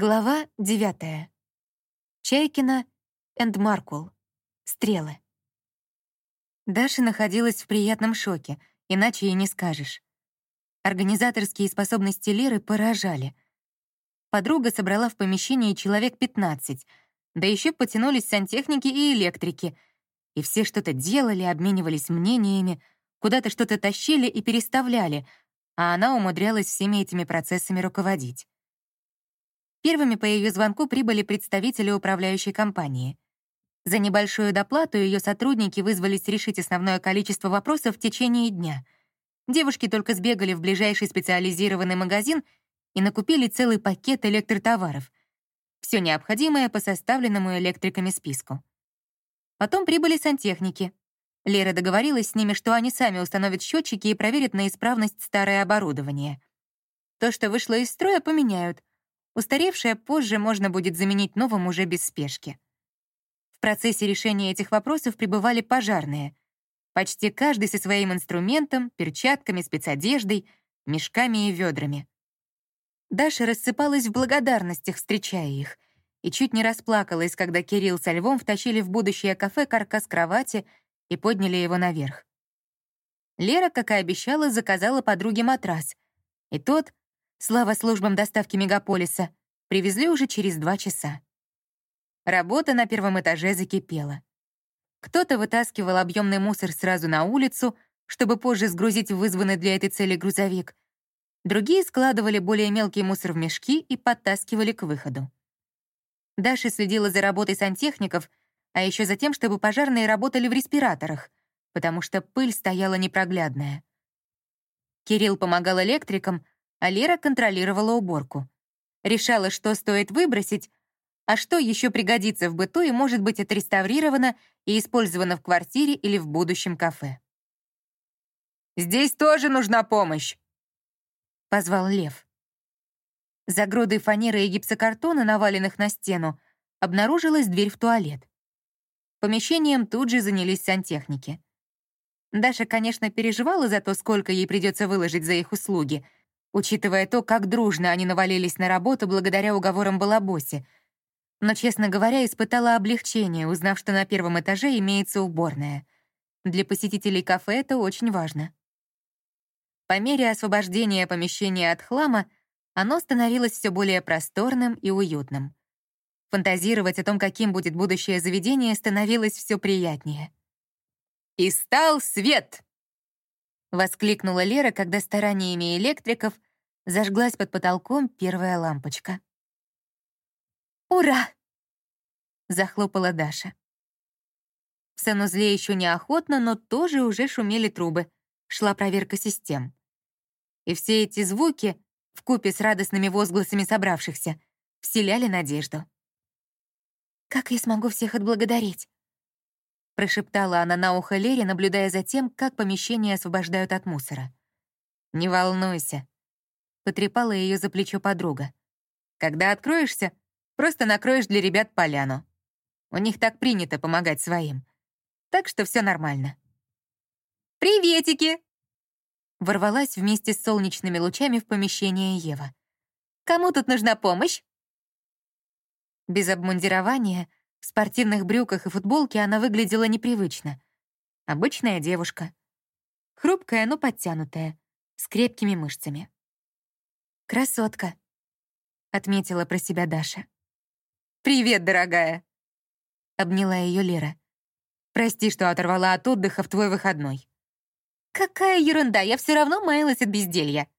Глава 9. Чайкина энд Маркул. Стрелы. Даша находилась в приятном шоке, иначе и не скажешь. Организаторские способности Леры поражали. Подруга собрала в помещении человек 15, да еще потянулись сантехники и электрики, и все что-то делали, обменивались мнениями, куда-то что-то тащили и переставляли, а она умудрялась всеми этими процессами руководить. Первыми по ее звонку прибыли представители управляющей компании. За небольшую доплату ее сотрудники вызвались решить основное количество вопросов в течение дня. Девушки только сбегали в ближайший специализированный магазин и накупили целый пакет электротоваров. Все необходимое по составленному электриками списку. Потом прибыли сантехники. Лера договорилась с ними, что они сами установят счетчики и проверят на исправность старое оборудование. То, что вышло из строя, поменяют, Устаревшее позже можно будет заменить новым уже без спешки. В процессе решения этих вопросов пребывали пожарные. Почти каждый со своим инструментом, перчатками, спецодеждой, мешками и ведрами. Даша рассыпалась в благодарностях, встречая их, и чуть не расплакалась, когда Кирилл со Львом втащили в будущее кафе каркас кровати и подняли его наверх. Лера, как и обещала, заказала подруге матрас, и тот, слава службам доставки мегаполиса, привезли уже через два часа. Работа на первом этаже закипела. Кто-то вытаскивал объемный мусор сразу на улицу, чтобы позже сгрузить в вызванный для этой цели грузовик. Другие складывали более мелкий мусор в мешки и подтаскивали к выходу. Даша следила за работой сантехников, а еще за тем, чтобы пожарные работали в респираторах, потому что пыль стояла непроглядная. Кирилл помогал электрикам, а Лера контролировала уборку. Решала, что стоит выбросить, а что еще пригодится в быту и может быть отреставрировано и использовано в квартире или в будущем кафе. «Здесь тоже нужна помощь!» — позвал Лев. За грудой фанеры и гипсокартона, наваленных на стену, обнаружилась дверь в туалет. Помещением тут же занялись сантехники. Даша, конечно, переживала за то, сколько ей придется выложить за их услуги — учитывая то, как дружно они навалились на работу благодаря уговорам Балабоси. Но, честно говоря, испытала облегчение, узнав, что на первом этаже имеется уборная. Для посетителей кафе это очень важно. По мере освобождения помещения от хлама оно становилось все более просторным и уютным. Фантазировать о том, каким будет будущее заведение, становилось все приятнее. «И стал свет!» — воскликнула Лера, когда стараниями электриков зажглась под потолком первая лампочка. «Ура!» — захлопала Даша. В санузле еще неохотно, но тоже уже шумели трубы. Шла проверка систем. И все эти звуки, вкупе с радостными возгласами собравшихся, вселяли надежду. «Как я смогу всех отблагодарить?» Прошептала она на ухо Лере, наблюдая за тем, как помещение освобождают от мусора. «Не волнуйся», — потрепала ее за плечо подруга. «Когда откроешься, просто накроешь для ребят поляну. У них так принято помогать своим. Так что все нормально». «Приветики!» Ворвалась вместе с солнечными лучами в помещение Ева. «Кому тут нужна помощь?» Без обмундирования — в спортивных брюках и футболке она выглядела непривычно. Обычная девушка. Хрупкая, но подтянутая, с крепкими мышцами. «Красотка», — отметила про себя Даша. «Привет, дорогая», — обняла ее Лера. «Прости, что оторвала от отдыха в твой выходной». «Какая ерунда, я все равно маялась от безделья».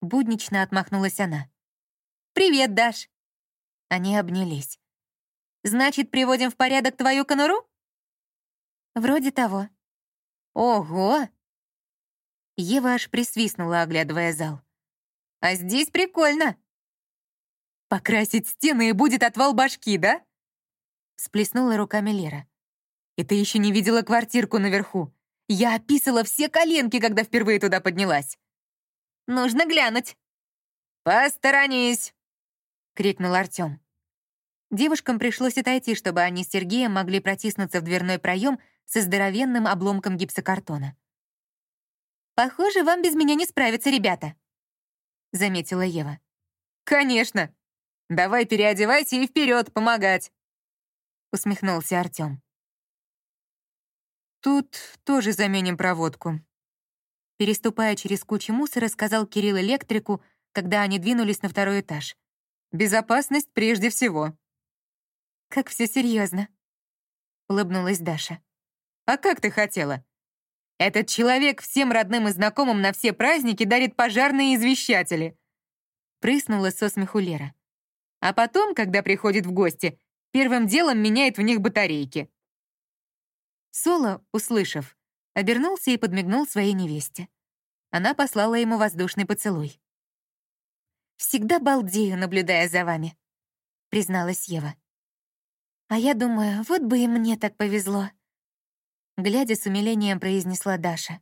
Буднично отмахнулась она. «Привет, Даш». Они обнялись. Значит, приводим в порядок твою конуру? Вроде того. Ого! Ева аж присвистнула, оглядывая зал. А здесь прикольно. Покрасить стены и будет отвал башки, да? Сплеснула руками Лера. И ты еще не видела квартирку наверху. Я описала все коленки, когда впервые туда поднялась. Нужно глянуть. «Посторонись!» — крикнул Артем. Девушкам пришлось отойти, чтобы они с Сергеем могли протиснуться в дверной проем со здоровенным обломком гипсокартона. «Похоже, вам без меня не справиться, ребята», — заметила Ева. «Конечно!» Давай переодевайся и вперед помогать!» Усмехнулся Артем. Тут тоже заменим проводку. Переступая через кучу мусора, сказал Кирилл электрику, когда они двинулись на второй этаж. «Безопасность прежде всего». «Как все серьезно, улыбнулась Даша. «А как ты хотела? Этот человек всем родным и знакомым на все праздники дарит пожарные извещатели». Прыснула со смеху Лера. А потом, когда приходит в гости, первым делом меняет в них батарейки. Соло, услышав, обернулся и подмигнул своей невесте. Она послала ему воздушный поцелуй. «Всегда балдею, наблюдая за вами», — призналась Ева. «А я думаю, вот бы и мне так повезло», — глядя с умилением произнесла Даша.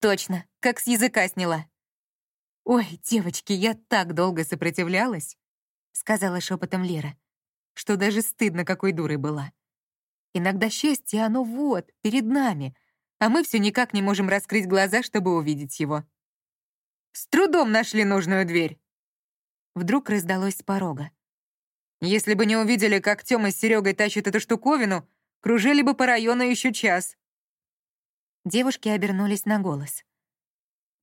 «Точно, как с языка сняла». «Ой, девочки, я так долго сопротивлялась», — сказала шепотом Лера, что даже стыдно, какой дурой была. Иногда счастье, оно вот, перед нами, а мы все никак не можем раскрыть глаза, чтобы увидеть его. С трудом нашли нужную дверь. Вдруг раздалось с порога. Если бы не увидели, как Тёма с Серегой тащат эту штуковину, кружили бы по району еще час. Девушки обернулись на голос.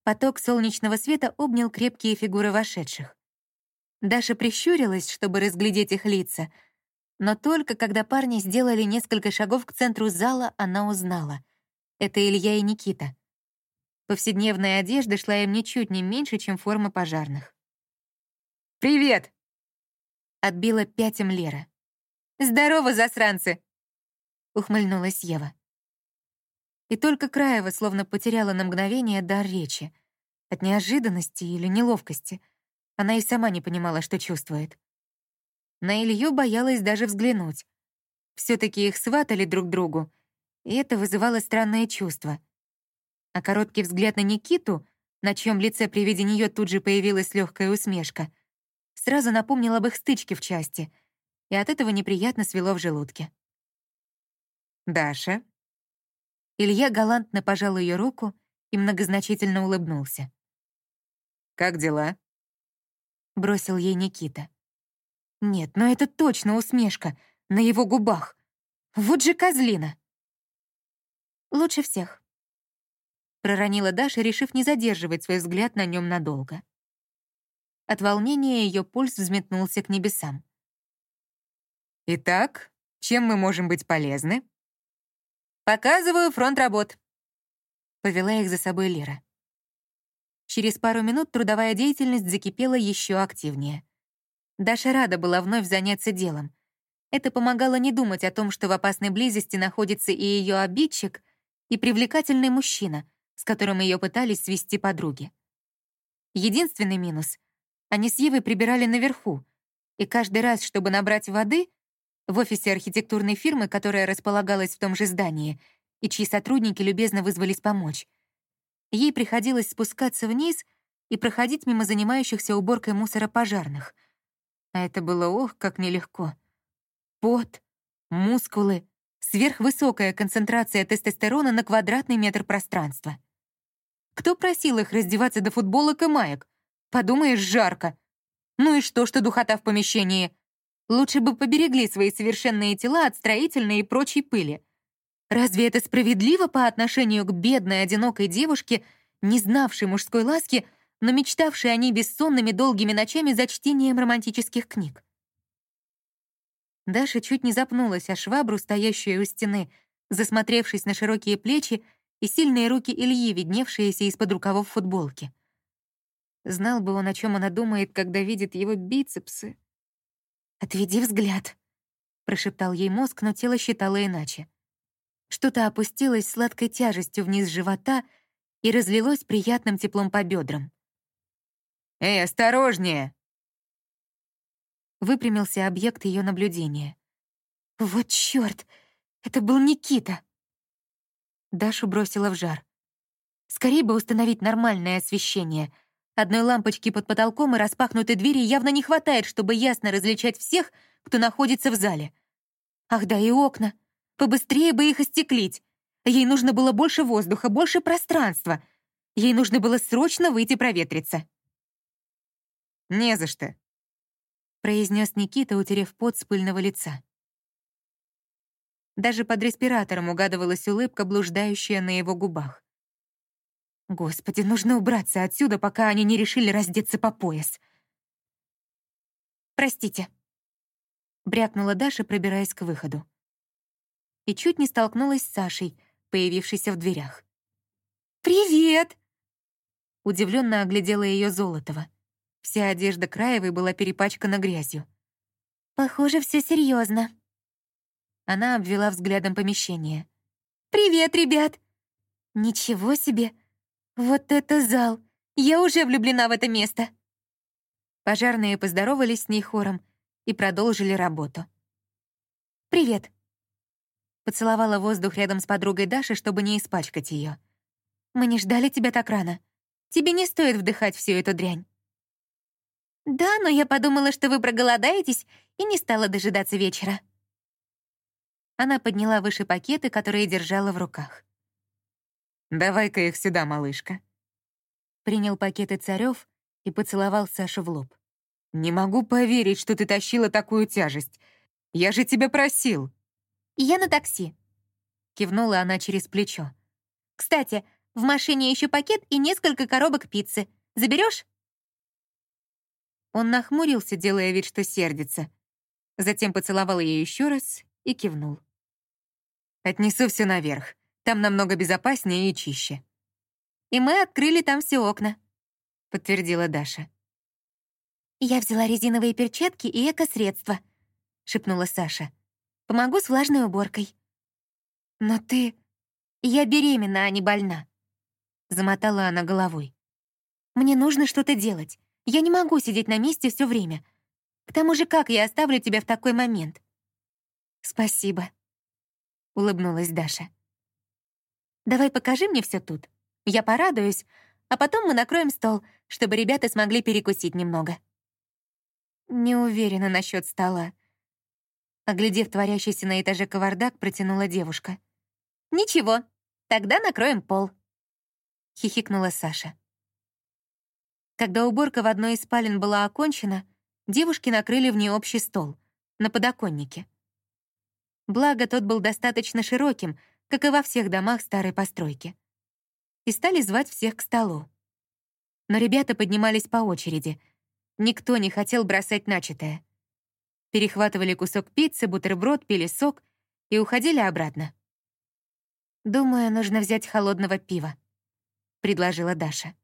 Поток солнечного света обнял крепкие фигуры вошедших. Даша прищурилась, чтобы разглядеть их лица — но только когда парни сделали несколько шагов к центру зала, она узнала. Это Илья и Никита. Повседневная одежда шла им ничуть не меньше, чем форма пожарных. «Привет!» — отбила пятем Лера. «Здорово, засранцы!» — ухмыльнулась Ева. И только Краева словно потеряла на мгновение дар речи. От неожиданности или неловкости. Она и сама не понимала, что чувствует. На Илью боялась даже взглянуть. все таки их сватали друг другу, и это вызывало странное чувство. А короткий взгляд на Никиту, на чьем лице при виде нее тут же появилась легкая усмешка, сразу напомнил об их стычке в части, и от этого неприятно свело в желудке. «Даша?» Илья галантно пожал ее руку и многозначительно улыбнулся. «Как дела?» Бросил ей Никита. Нет, но это точно усмешка на его губах. Вот же козлина. Лучше всех. Проронила Даша, решив не задерживать свой взгляд на нем надолго. От волнения ее пульс взметнулся к небесам. «Итак, чем мы можем быть полезны?» «Показываю фронт работ», — повела их за собой Лера. Через пару минут трудовая деятельность закипела еще активнее. Даша рада была вновь заняться делом. Это помогало не думать о том, что в опасной близости находится и ее обидчик, и привлекательный мужчина, с которым ее пытались свести подруги. Единственный минус — они с Евой прибирали наверху, и каждый раз, чтобы набрать воды, в офисе архитектурной фирмы, которая располагалась в том же здании, и чьи сотрудники любезно вызвались помочь, ей приходилось спускаться вниз и проходить мимо занимающихся уборкой мусора пожарных — а это было ох, как нелегко. Пот, мускулы, сверхвысокая концентрация тестостерона на квадратный метр пространства. Кто просил их раздеваться до футболок и маек? Подумаешь, жарко. Ну и что, что духота в помещении? Лучше бы поберегли свои совершенные тела от строительной и прочей пыли. Разве это справедливо по отношению к бедной, одинокой девушке, не знавшей мужской ласки, но мечтавшие они бессонными долгими ночами за чтением романтических книг. Даша чуть не запнулась о швабру, стоящую у стены, засмотревшись на широкие плечи и сильные руки Ильи, видневшиеся из-под рукавов футболки. Знал бы он, о чем она думает, когда видит его бицепсы. «Отведи взгляд», — прошептал ей мозг, но тело считало иначе. Что-то опустилось сладкой тяжестью вниз живота и разлилось приятным теплом по бедрам. «Эй, осторожнее!» Выпрямился объект ее наблюдения. «Вот чёрт! Это был Никита!» Дашу бросила в жар. Скорее бы установить нормальное освещение. Одной лампочки под потолком и распахнутой двери явно не хватает, чтобы ясно различать всех, кто находится в зале. Ах да, и окна. Побыстрее бы их остеклить. Ей нужно было больше воздуха, больше пространства. Ей нужно было срочно выйти проветриться. «Не за что». произнес Никита, утерев пот с пыльного лица. Даже под респиратором угадывалась улыбка, блуждающая на его губах. Господи, нужно убраться отсюда, пока они не решили раздеться по пояс. «Простите», — брякнула Даша, пробираясь к выходу. И чуть не столкнулась с Сашей, появившейся в дверях. «Привет!» Удивленно оглядела ее Золотова. Вся одежда Краевой была перепачкана грязью. «Похоже, все серьезно. Она обвела взглядом помещение. «Привет, ребят!» «Ничего себе! Вот это зал! Я уже влюблена в это место!» Пожарные поздоровались с ней хором и продолжили работу. «Привет!» Поцеловала воздух рядом с подругой Даши, чтобы не испачкать ее. «Мы не ждали тебя так рано. Тебе не стоит вдыхать всю эту дрянь». «Да, но я подумала, что вы проголодаетесь, и не стала дожидаться вечера». Она подняла выше пакеты, которые держала в руках. «Давай-ка их сюда, малышка». Принял пакеты Царёв и поцеловал Сашу в лоб. «Не могу поверить, что ты тащила такую тяжесть. Я же тебя просил». «Я на такси», — кивнула она через плечо. «Кстати, в машине еще пакет и несколько коробок пиццы. Заберешь? Он нахмурился, делая вид, что сердится. Затем поцеловал ее еще раз и кивнул. «Отнесу все наверх. Там намного безопаснее и чище». «И мы открыли там все окна», — подтвердила Даша. «Я взяла резиновые перчатки и эко-средства», — шепнула Саша. «Помогу с влажной уборкой». «Но ты...» «Я беременна, а не больна», — замотала она головой. «Мне нужно что-то делать. Я не могу сидеть на месте все время. К тому же, как я оставлю тебя в такой момент?» «Спасибо», — улыбнулась Даша. «Давай покажи мне все тут. Я порадуюсь, а потом мы накроем стол, чтобы ребята смогли перекусить немного». Не уверена насчет стола. Оглядев творящийся на этаже кавардак, протянула девушка. «Ничего, тогда накроем пол», — хихикнула Саша. Когда уборка в одной из спален была окончена, девушки накрыли в ней общий стол, на подоконнике. Благо, тот был достаточно широким, как и во всех домах старой постройки. И стали звать всех к столу. Но ребята поднимались по очереди. Никто не хотел бросать начатое. Перехватывали кусок пиццы, бутерброд, пили сок и уходили обратно. «Думаю, нужно взять холодного пива», — предложила Даша.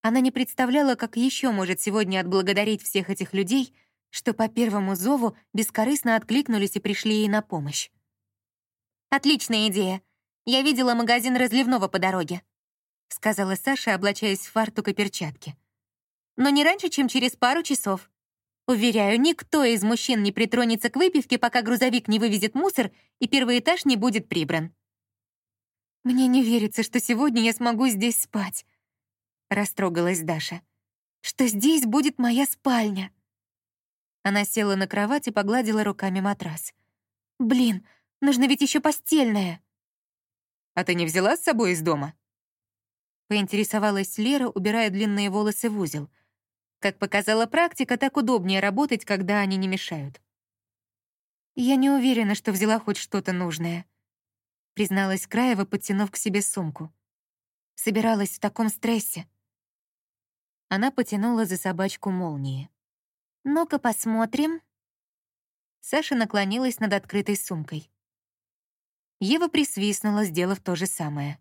Она не представляла, как еще может сегодня отблагодарить всех этих людей, что по первому зову бескорыстно откликнулись и пришли ей на помощь. «Отличная идея. Я видела магазин разливного по дороге», — сказала Саша, облачаясь в фартук и перчатки. «Но не раньше, чем через пару часов. Уверяю, никто из мужчин не притронется к выпивке, пока грузовик не вывезет мусор и первый этаж не будет прибран». «Мне не верится, что сегодня я смогу здесь спать», растрогалась Даша. «Что здесь будет моя спальня?» Она села на кровать и погладила руками матрас. «Блин, нужно ведь еще постельное!» «А ты не взяла с собой из дома?» Поинтересовалась Лера, убирая длинные волосы в узел. Как показала практика, так удобнее работать, когда они не мешают. «Я не уверена, что взяла хоть что-то нужное», призналась Краева, подтянув к себе сумку. Собиралась в таком стрессе. Она потянула за собачку молнии. «Ну-ка посмотрим». Саша наклонилась над открытой сумкой. Ева присвистнула, сделав то же самое.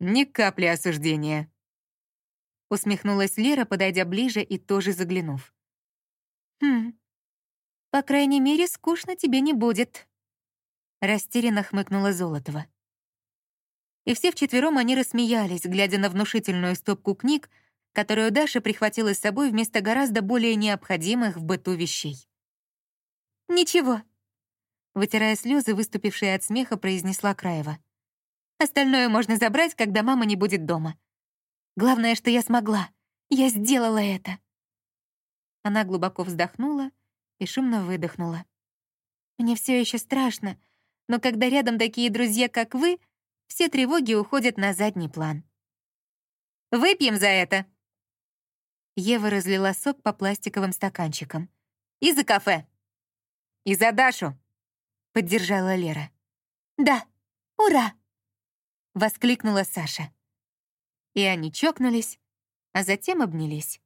«Ни капли осуждения», — усмехнулась Лера, подойдя ближе и тоже заглянув. «Хм, по крайней мере, скучно тебе не будет», — растерянно хмыкнула Золотова. И все вчетвером они рассмеялись, глядя на внушительную стопку книг, которую Даша прихватила с собой вместо гораздо более необходимых в быту вещей. «Ничего», — вытирая слезы, выступившие от смеха, произнесла Краева. «Остальное можно забрать, когда мама не будет дома. Главное, что я смогла. Я сделала это». Она глубоко вздохнула и шумно выдохнула. «Мне все еще страшно, но когда рядом такие друзья, как вы, все тревоги уходят на задний план». «Выпьем за это!» Ева разлила сок по пластиковым стаканчикам. «И за кафе!» «И за Дашу!» — поддержала Лера. «Да, ура!» — воскликнула Саша. И они чокнулись, а затем обнялись.